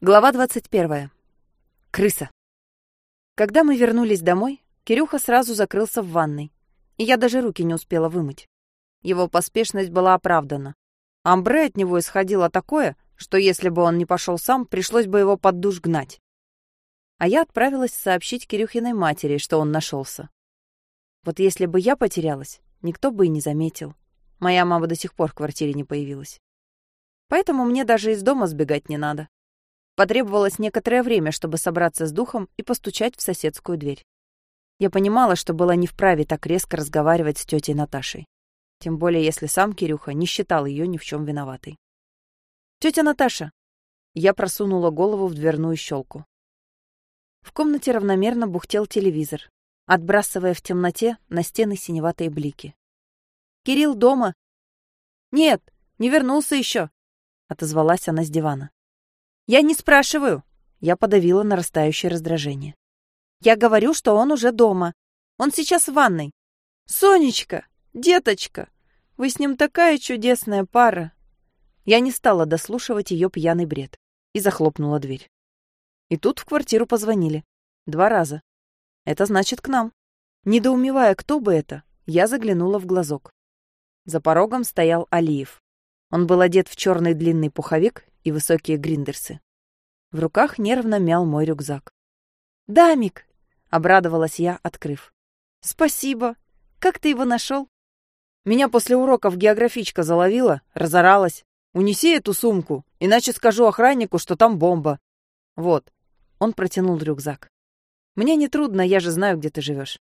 Глава 21. Крыса. Когда мы вернулись домой, Кирюха сразу закрылся в ванной, и я даже руки не успела вымыть. Его поспешность была оправдана. Амбре от него исходило такое, что если бы он не пошел сам, пришлось бы его под душ гнать. А я отправилась сообщить Кирюхиной матери, что он нашелся. Вот если бы я потерялась, никто бы и не заметил. Моя мама до сих пор в квартире не появилась. Поэтому мне даже из дома сбегать не надо. Потребовалось некоторое время, чтобы собраться с духом и постучать в соседскую дверь. Я понимала, что была не вправе так резко разговаривать с тетей Наташей. Тем более, если сам Кирюха не считал ее ни в чем виноватой. «Тетя Наташа!» Я просунула голову в дверную щелку. В комнате равномерно бухтел телевизор, отбрасывая в темноте на стены синеватые блики. «Кирилл дома?» «Нет, не вернулся еще», — отозвалась она с дивана. «Я не спрашиваю!» Я подавила нарастающее раздражение. «Я говорю, что он уже дома. Он сейчас в ванной. Сонечка, деточка, вы с ним такая чудесная пара!» Я не стала дослушивать ее пьяный бред и захлопнула дверь. И тут в квартиру позвонили. Два раза. Это значит к нам. Недоумевая, кто бы это, я заглянула в глазок. За порогом стоял Алиев. Он был одет в черный длинный пуховик и высокие гриндерсы. В руках нервно мял мой рюкзак. «Дамик!» — обрадовалась я, открыв. «Спасибо! Как ты его нашел?» Меня после уроков географичка заловила, разоралась. «Унеси эту сумку, иначе скажу охраннику, что там бомба». «Вот». Он протянул рюкзак. «Мне не трудно, я же знаю, где ты живешь.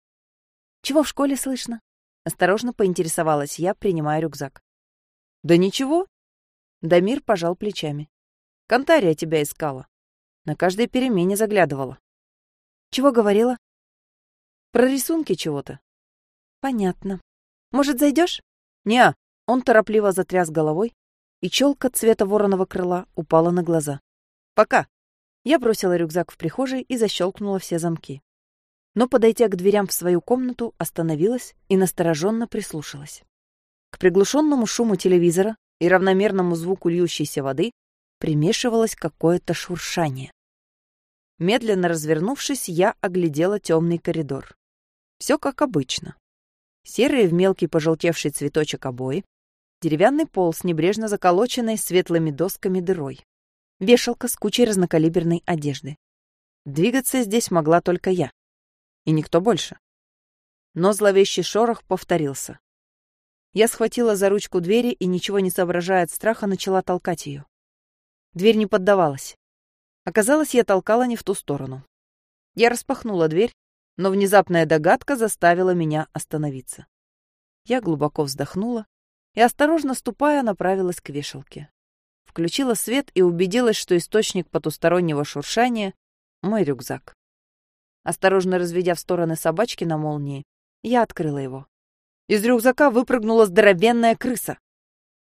«Чего в школе слышно?» Осторожно поинтересовалась я, принимая рюкзак. «Да ничего». Дамир пожал плечами. Кантария тебя искала. На каждой перемене заглядывала. Чего говорила? Про рисунки чего-то. Понятно. Может, зайдешь? Не. Он торопливо затряс головой, и челка цвета вороного крыла упала на глаза. Пока. Я бросила рюкзак в прихожей и защелкнула все замки. Но, подойдя к дверям в свою комнату, остановилась и настороженно прислушалась. К приглушенному шуму телевизора и равномерному звуку льющейся воды примешивалось какое-то шуршание. Медленно развернувшись, я оглядела темный коридор. Все как обычно. Серые в мелкий пожелтевший цветочек обои, деревянный пол с небрежно заколоченной светлыми досками дырой, вешалка с кучей разнокалиберной одежды. Двигаться здесь могла только я. И никто больше. Но зловещий шорох повторился. Я схватила за ручку двери и, ничего не соображая от страха, начала толкать ее. Дверь не поддавалась. Оказалось, я толкала не в ту сторону. Я распахнула дверь, но внезапная догадка заставила меня остановиться. Я глубоко вздохнула и, осторожно ступая, направилась к вешалке. Включила свет и убедилась, что источник потустороннего шуршания — мой рюкзак. Осторожно разведя в стороны собачки на молнии, я открыла его. Из рюкзака выпрыгнула здоровенная крыса.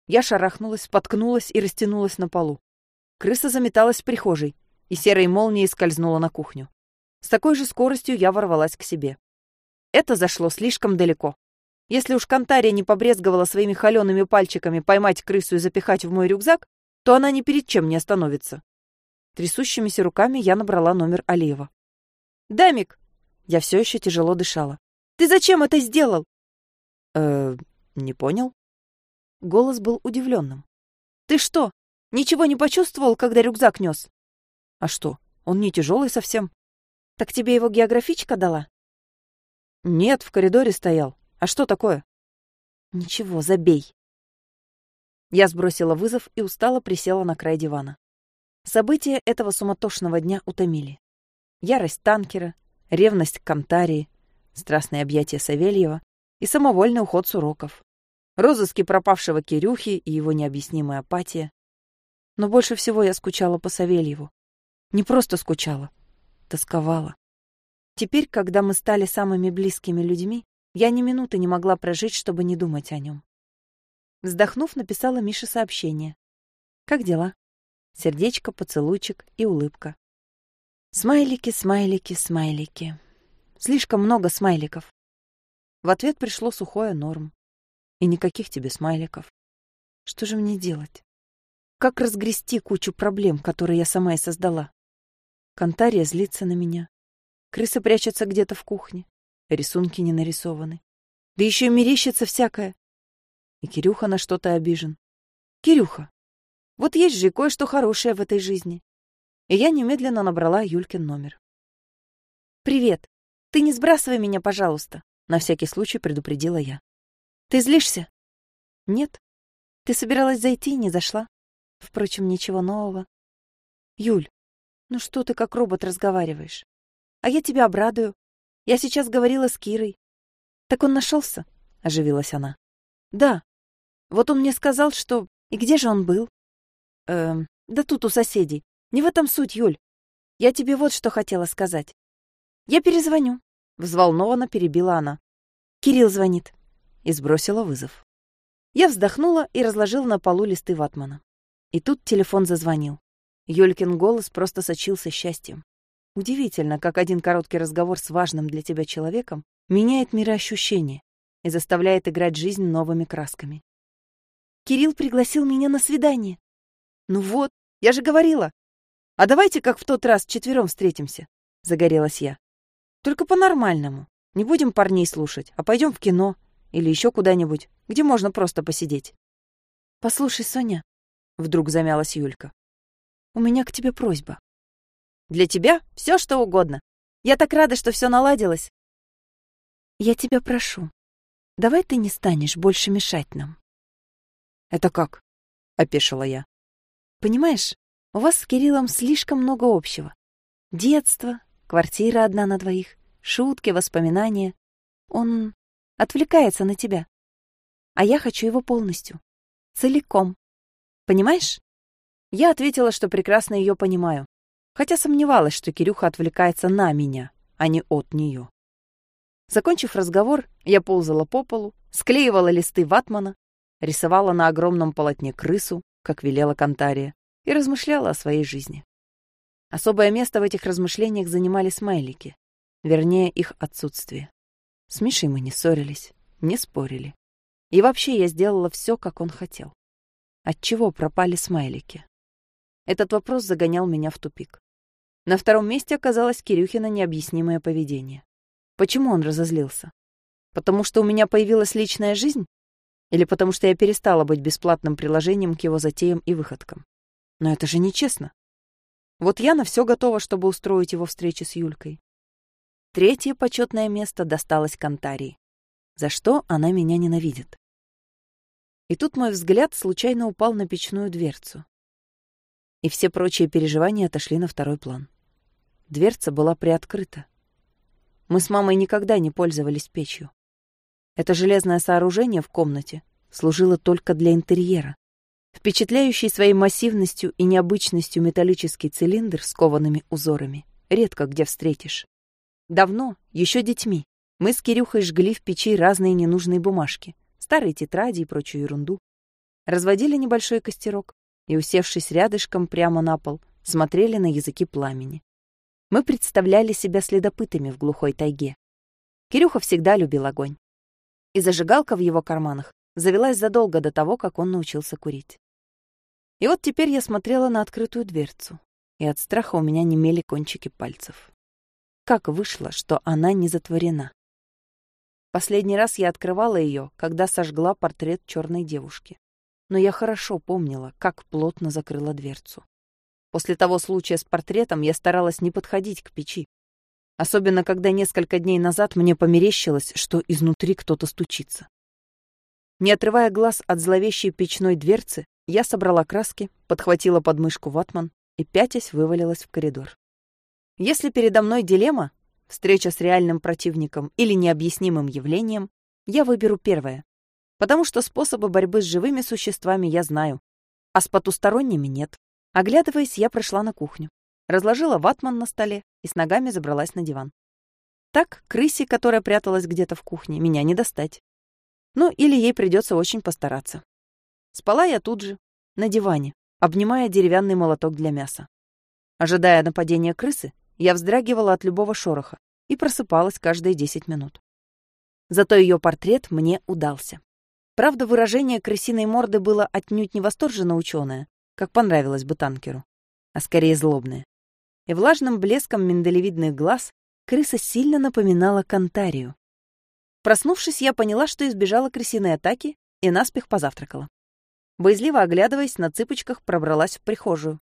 Я шарахнулась, споткнулась и растянулась на полу. Крыса заметалась в прихожей, и серой молнией скользнула на кухню. С такой же скоростью я ворвалась к себе. Это зашло слишком далеко. Если уж Кантария не побрезговала своими холеными пальчиками поймать крысу и запихать в мой рюкзак, то она ни перед чем не остановится. Трясущимися руками я набрала номер Алиева. «Дамик!» Я все еще тяжело дышала. «Ты зачем это сделал?» «Э, не понял?» Голос был удивленным. «Ты что, Ничего не почувствовал, когда рюкзак нес? А что, он не тяжелый совсем. Так тебе его географичка дала? Нет, в коридоре стоял. А что такое? Ничего, забей. Я сбросила вызов и устало присела на край дивана. События этого суматошного дня утомили. Ярость танкера, ревность к Кантарии, страстное объятие Савельева и самовольный уход с уроков. Розыски пропавшего Кирюхи и его необъяснимая апатия. Но больше всего я скучала по Савельеву. Не просто скучала, тосковала. Теперь, когда мы стали самыми близкими людьми, я ни минуты не могла прожить, чтобы не думать о нем. Вздохнув, написала Мише сообщение. «Как дела?» Сердечко, поцелуйчик и улыбка. Смайлики, смайлики, смайлики. Слишком много смайликов. В ответ пришло сухое норм. И никаких тебе смайликов. Что же мне делать? Как разгрести кучу проблем, которые я сама и создала? Кантария злится на меня. Крыса прячется где-то в кухне. Рисунки не нарисованы. Да еще и мерещится всякое. И Кирюха на что-то обижен. Кирюха, вот есть же кое-что хорошее в этой жизни. И я немедленно набрала Юлькин номер. «Привет. Ты не сбрасывай меня, пожалуйста», — на всякий случай предупредила я. «Ты злишься?» «Нет. Ты собиралась зайти и не зашла. Впрочем, ничего нового. Юль, ну что ты как робот разговариваешь? А я тебя обрадую. Я сейчас говорила с Кирой. Так он нашелся? Оживилась она. Да. Вот он мне сказал, что... И где же он был? Эм, да тут у соседей. Не в этом суть, Юль. Я тебе вот что хотела сказать. Я перезвоню. Взволнованно перебила она. Кирилл звонит. И сбросила вызов. Я вздохнула и разложила на полу листы ватмана. И тут телефон зазвонил. Юлькин голос просто сочился счастьем. Удивительно, как один короткий разговор с важным для тебя человеком меняет мироощущение и заставляет играть жизнь новыми красками. Кирилл пригласил меня на свидание. Ну вот, я же говорила. А давайте как в тот раз четвером встретимся, загорелась я. Только по-нормальному. Не будем парней слушать, а пойдем в кино или еще куда-нибудь, где можно просто посидеть. Послушай, Соня, вдруг замялась Юлька. У меня к тебе просьба. Для тебя все что угодно. Я так рада, что все наладилось. Я тебя прошу, давай ты не станешь больше мешать нам. Это как? опешила я. Понимаешь, у вас с Кириллом слишком много общего. Детство, квартира одна на двоих, шутки, воспоминания. Он отвлекается на тебя. А я хочу его полностью, целиком. Понимаешь? Я ответила, что прекрасно ее понимаю, хотя сомневалась, что Кирюха отвлекается на меня, а не от нее. Закончив разговор, я ползала по полу, склеивала листы ватмана, рисовала на огромном полотне крысу, как велела Кантария, и размышляла о своей жизни. Особое место в этих размышлениях занимали смайлики, вернее, их отсутствие. С Мишей мы не ссорились, не спорили. И вообще я сделала все, как он хотел. Отчего пропали смайлики? Этот вопрос загонял меня в тупик. На втором месте оказалось Кирюхина необъяснимое поведение. Почему он разозлился? Потому что у меня появилась личная жизнь? Или потому что я перестала быть бесплатным приложением к его затеям и выходкам? Но это же нечестно. Вот я на все готова, чтобы устроить его встречи с Юлькой. Третье почетное место досталось Кантарии, за что она меня ненавидит. И тут мой взгляд случайно упал на печную дверцу и все прочие переживания отошли на второй план. Дверца была приоткрыта. Мы с мамой никогда не пользовались печью. Это железное сооружение в комнате служило только для интерьера. Впечатляющий своей массивностью и необычностью металлический цилиндр с коваными узорами редко где встретишь. Давно, еще детьми, мы с Кирюхой жгли в печи разные ненужные бумажки, старые тетради и прочую ерунду. Разводили небольшой костерок, и, усевшись рядышком прямо на пол, смотрели на языки пламени. Мы представляли себя следопытами в глухой тайге. Кирюха всегда любил огонь. И зажигалка в его карманах завелась задолго до того, как он научился курить. И вот теперь я смотрела на открытую дверцу, и от страха у меня немели кончики пальцев. Как вышло, что она не затворена? Последний раз я открывала ее, когда сожгла портрет черной девушки но я хорошо помнила, как плотно закрыла дверцу. После того случая с портретом я старалась не подходить к печи. Особенно, когда несколько дней назад мне померещилось, что изнутри кто-то стучится. Не отрывая глаз от зловещей печной дверцы, я собрала краски, подхватила подмышку ватман и, пятясь, вывалилась в коридор. Если передо мной дилемма, встреча с реальным противником или необъяснимым явлением, я выберу первое потому что способы борьбы с живыми существами я знаю, а с потусторонними нет. Оглядываясь, я прошла на кухню, разложила ватман на столе и с ногами забралась на диван. Так, крысе, которая пряталась где-то в кухне, меня не достать. Ну, или ей придется очень постараться. Спала я тут же, на диване, обнимая деревянный молоток для мяса. Ожидая нападения крысы, я вздрагивала от любого шороха и просыпалась каждые десять минут. Зато ее портрет мне удался. Правда, выражение крысиной морды было отнюдь не восторженно ученое, как понравилось бы танкеру, а скорее злобное. И влажным блеском миндалевидных глаз крыса сильно напоминала кантарию. Проснувшись, я поняла, что избежала крысиной атаки и наспех позавтракала. Боязливо оглядываясь, на цыпочках пробралась в прихожую.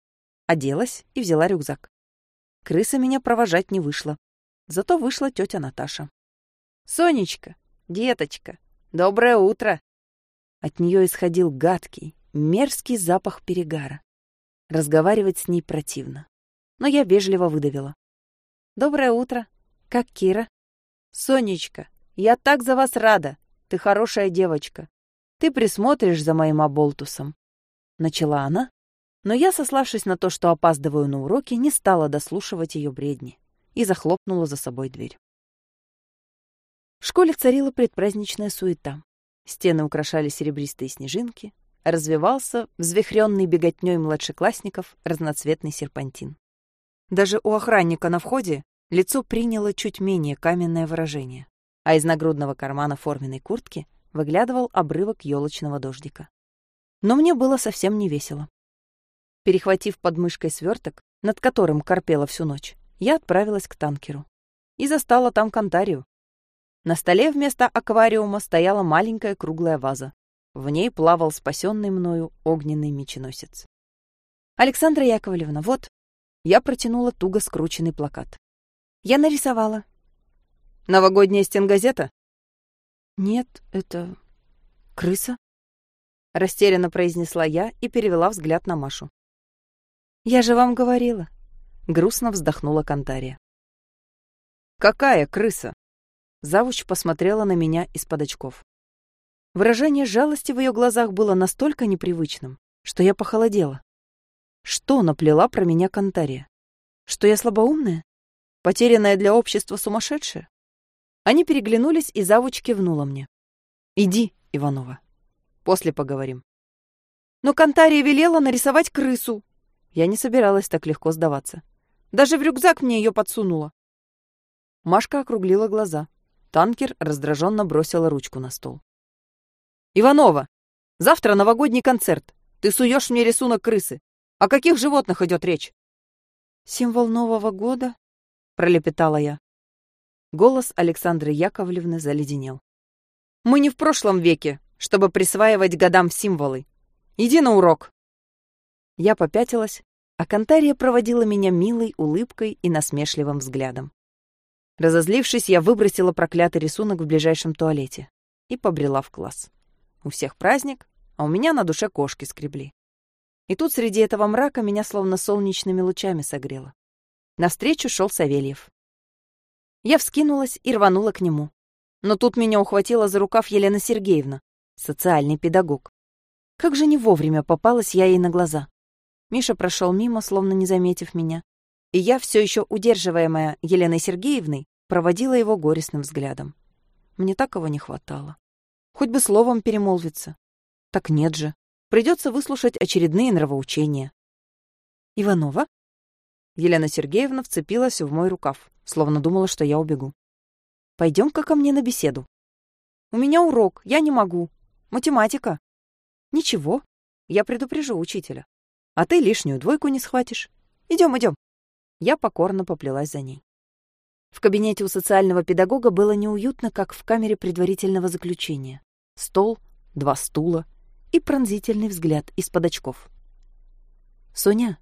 Оделась и взяла рюкзак. Крыса меня провожать не вышла. Зато вышла тетя Наташа. «Сонечка, деточка, доброе утро!» От нее исходил гадкий, мерзкий запах перегара. Разговаривать с ней противно. Но я вежливо выдавила. «Доброе утро. Как Кира?» «Сонечка, я так за вас рада. Ты хорошая девочка. Ты присмотришь за моим оболтусом. Начала она, но я, сославшись на то, что опаздываю на уроки, не стала дослушивать ее бредни и захлопнула за собой дверь. В школе царила предпраздничная суета. Стены украшали серебристые снежинки, развивался взвихренный беготней младшеклассников разноцветный серпантин. Даже у охранника на входе лицо приняло чуть менее каменное выражение, а из нагрудного кармана форменной куртки выглядывал обрывок елочного дождика. Но мне было совсем не весело. Перехватив подмышкой сверток, над которым корпела всю ночь, я отправилась к танкеру. И застала там кантарию. На столе вместо аквариума стояла маленькая круглая ваза. В ней плавал спасенный мною огненный меченосец. «Александра Яковлевна, вот...» Я протянула туго скрученный плакат. «Я нарисовала». «Новогодняя стенгазета?» «Нет, это... крыса?» Растерянно произнесла я и перевела взгляд на Машу. «Я же вам говорила!» Грустно вздохнула Кантария. «Какая крыса?» Завуч посмотрела на меня из-под очков. Выражение жалости в ее глазах было настолько непривычным, что я похолодела. Что наплела про меня Кантария? Что я слабоумная? Потерянная для общества сумасшедшая? Они переглянулись, и завуч кивнула мне. «Иди, Иванова. После поговорим». Но Кантария велела нарисовать крысу. Я не собиралась так легко сдаваться. Даже в рюкзак мне ее подсунула. Машка округлила глаза. Танкер раздраженно бросила ручку на стол. «Иванова, завтра новогодний концерт. Ты суешь мне рисунок крысы. О каких животных идет речь?» «Символ Нового года?» — пролепетала я. Голос Александры Яковлевны заледенел. «Мы не в прошлом веке, чтобы присваивать годам символы. Иди на урок!» Я попятилась, а Кантария проводила меня милой улыбкой и насмешливым взглядом. Разозлившись, я выбросила проклятый рисунок в ближайшем туалете и побрела в класс. У всех праздник, а у меня на душе кошки скребли. И тут среди этого мрака меня словно солнечными лучами согрело. Навстречу шел Савельев. Я вскинулась и рванула к нему. Но тут меня ухватила за рукав Елена Сергеевна, социальный педагог. Как же не вовремя попалась я ей на глаза. Миша прошел мимо, словно не заметив меня. И я, все еще удерживаемая Еленой Сергеевной, проводила его горестным взглядом. Мне такого не хватало. Хоть бы словом перемолвиться. Так нет же. Придется выслушать очередные нравоучения. «Иванова?» Елена Сергеевна вцепилась в мой рукав словно думала, что я убегу. Пойдем-ка ко мне на беседу. У меня урок, я не могу. Математика. Ничего, я предупрежу учителя. А ты лишнюю двойку не схватишь. Идем, идем. Я покорно поплелась за ней. В кабинете у социального педагога было неуютно, как в камере предварительного заключения. Стол, два стула и пронзительный взгляд из-под очков. «Соня,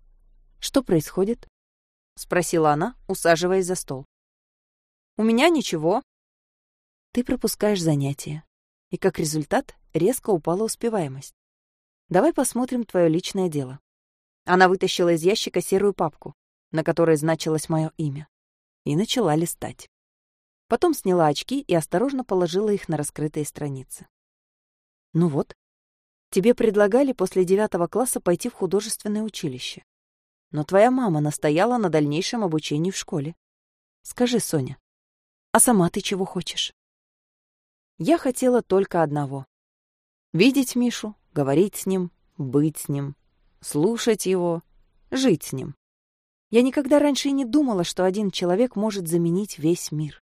что происходит?» — спросила она, усаживаясь за стол. «У меня ничего». «Ты пропускаешь занятия, и как результат резко упала успеваемость. Давай посмотрим твое личное дело». Она вытащила из ящика серую папку, на которой значилось мое имя, и начала листать. Потом сняла очки и осторожно положила их на раскрытые страницы. «Ну вот, тебе предлагали после девятого класса пойти в художественное училище. Но твоя мама настояла на дальнейшем обучении в школе. Скажи, Соня, а сама ты чего хочешь? Я хотела только одного. Видеть Мишу, говорить с ним, быть с ним, слушать его, жить с ним. Я никогда раньше и не думала, что один человек может заменить весь мир.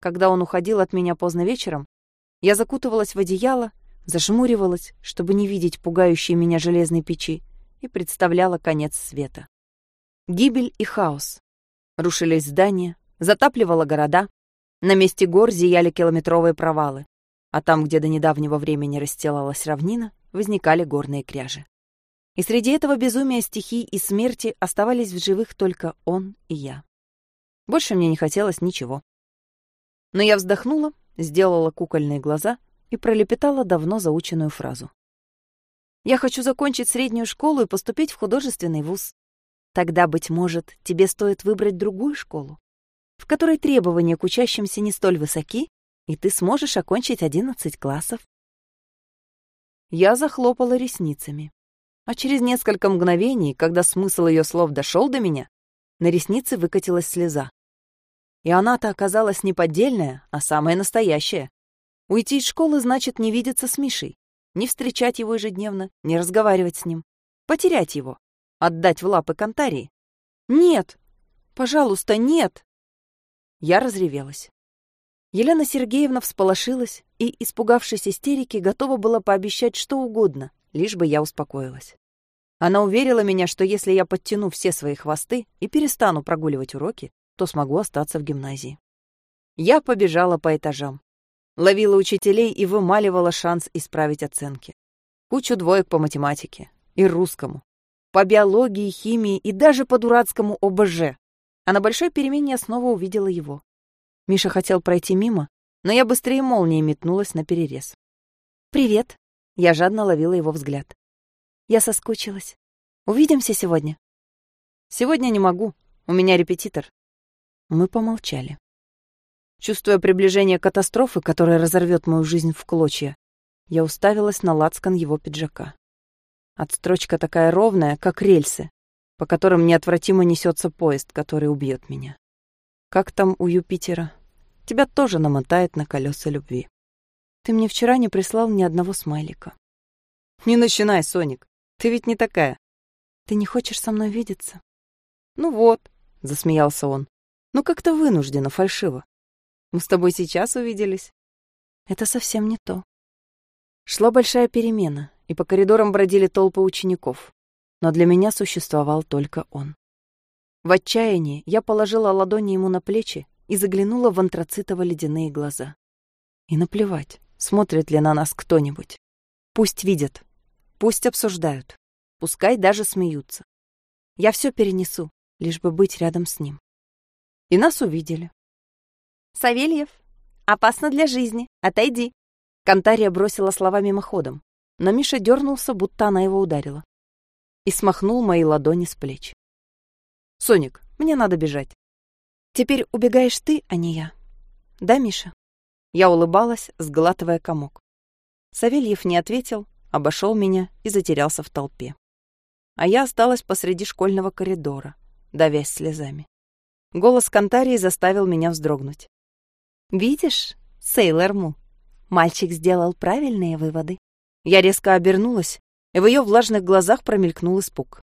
Когда он уходил от меня поздно вечером, я закутывалась в одеяло, зажмуривалась, чтобы не видеть пугающие меня железной печи, и представляла конец света. Гибель и хаос. Рушились здания, затапливало города, на месте гор зияли километровые провалы, а там, где до недавнего времени расстилалась равнина, возникали горные кряжи. И среди этого безумия стихий и смерти оставались в живых только он и я. Больше мне не хотелось ничего. Но я вздохнула, сделала кукольные глаза и пролепетала давно заученную фразу. «Я хочу закончить среднюю школу и поступить в художественный вуз. Тогда, быть может, тебе стоит выбрать другую школу, в которой требования к учащимся не столь высоки, и ты сможешь окончить одиннадцать классов. Я захлопала ресницами. А через несколько мгновений, когда смысл ее слов дошел до меня, на ресницы выкатилась слеза. И она-то оказалась не поддельная, а самая настоящая. Уйти из школы значит не видеться с Мишей, не встречать его ежедневно, не разговаривать с ним, потерять его, отдать в лапы Кантарии. Нет! Пожалуйста, нет! Я разревелась. Елена Сергеевна всполошилась и, испугавшись истерики, готова была пообещать что угодно, лишь бы я успокоилась. Она уверила меня, что если я подтяну все свои хвосты и перестану прогуливать уроки, то смогу остаться в гимназии. Я побежала по этажам. Ловила учителей и вымаливала шанс исправить оценки. Кучу двоек по математике и русскому, по биологии, химии и даже по дурацкому ОБЖ. А на большой перемене я снова увидела его. Миша хотел пройти мимо, но я быстрее молнии метнулась на перерез. «Привет!» Я жадно ловила его взгляд. «Я соскучилась. Увидимся сегодня?» «Сегодня не могу. У меня репетитор». Мы помолчали. Чувствуя приближение катастрофы, которая разорвет мою жизнь в клочья, я уставилась на лацкан его пиджака. Отстрочка такая ровная, как рельсы, по которым неотвратимо несется поезд, который убьет меня. Как там у Юпитера? тебя тоже намотает на колеса любви. Ты мне вчера не прислал ни одного смайлика. Не начинай, Соник. Ты ведь не такая. Ты не хочешь со мной видеться? Ну вот, засмеялся он. Ну как-то вынужденно, фальшиво. Мы с тобой сейчас увиделись. Это совсем не то. Шла большая перемена, и по коридорам бродили толпы учеников. Но для меня существовал только он. В отчаянии я положила ладони ему на плечи и заглянула в антрацитово-ледяные глаза. И наплевать, смотрит ли на нас кто-нибудь. Пусть видят, пусть обсуждают, пускай даже смеются. Я все перенесу, лишь бы быть рядом с ним. И нас увидели. «Савельев, опасно для жизни, отойди!» Кантария бросила слова мимоходом, но Миша дернулся, будто она его ударила. И смахнул мои ладони с плеч. «Соник, мне надо бежать. Теперь убегаешь ты, а не я. Да, Миша? Я улыбалась, сглатывая комок. Савельев не ответил, обошел меня и затерялся в толпе. А я осталась посреди школьного коридора, давясь слезами. Голос Кантарии заставил меня вздрогнуть. «Видишь, Сейлор Му, мальчик сделал правильные выводы». Я резко обернулась, и в ее влажных глазах промелькнул испуг.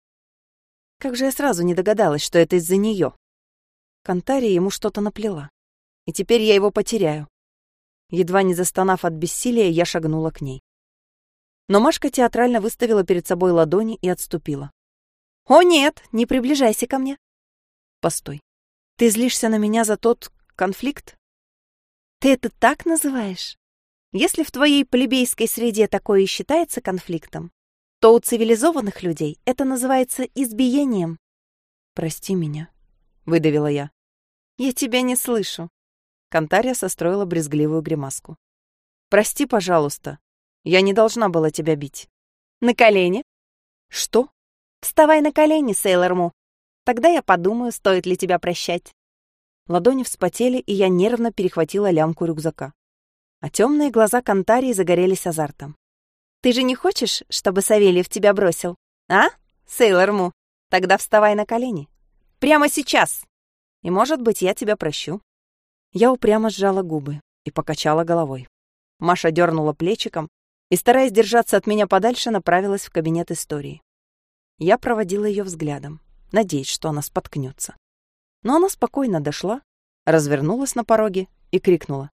Как же я сразу не догадалась, что это из-за нее. Кантария ему что-то наплела. И теперь я его потеряю. Едва не застонав от бессилия, я шагнула к ней. Но Машка театрально выставила перед собой ладони и отступила. «О нет, не приближайся ко мне!» «Постой. Ты злишься на меня за тот конфликт?» «Ты это так называешь? Если в твоей плебейской среде такое и считается конфликтом, то у цивилизованных людей это называется избиением». «Прости меня», — выдавила я. «Я тебя не слышу». Кантария состроила брезгливую гримаску. «Прости, пожалуйста. Я не должна была тебя бить». «На колени?» «Что?» «Вставай на колени, Сейлор Му. Тогда я подумаю, стоит ли тебя прощать». Ладони вспотели, и я нервно перехватила лямку рюкзака. А темные глаза Кантарии загорелись азартом. «Ты же не хочешь, чтобы Савельев тебя бросил? А, Сейлор Му? Тогда вставай на колени. Прямо сейчас!» И, может быть, я тебя прощу». Я упрямо сжала губы и покачала головой. Маша дернула плечиком и, стараясь держаться от меня подальше, направилась в кабинет истории. Я проводила ее взглядом, надеясь, что она споткнется. Но она спокойно дошла, развернулась на пороге и крикнула.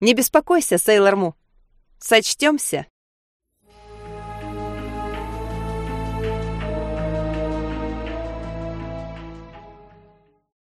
«Не беспокойся, Сейлор Му! Сочтемся!»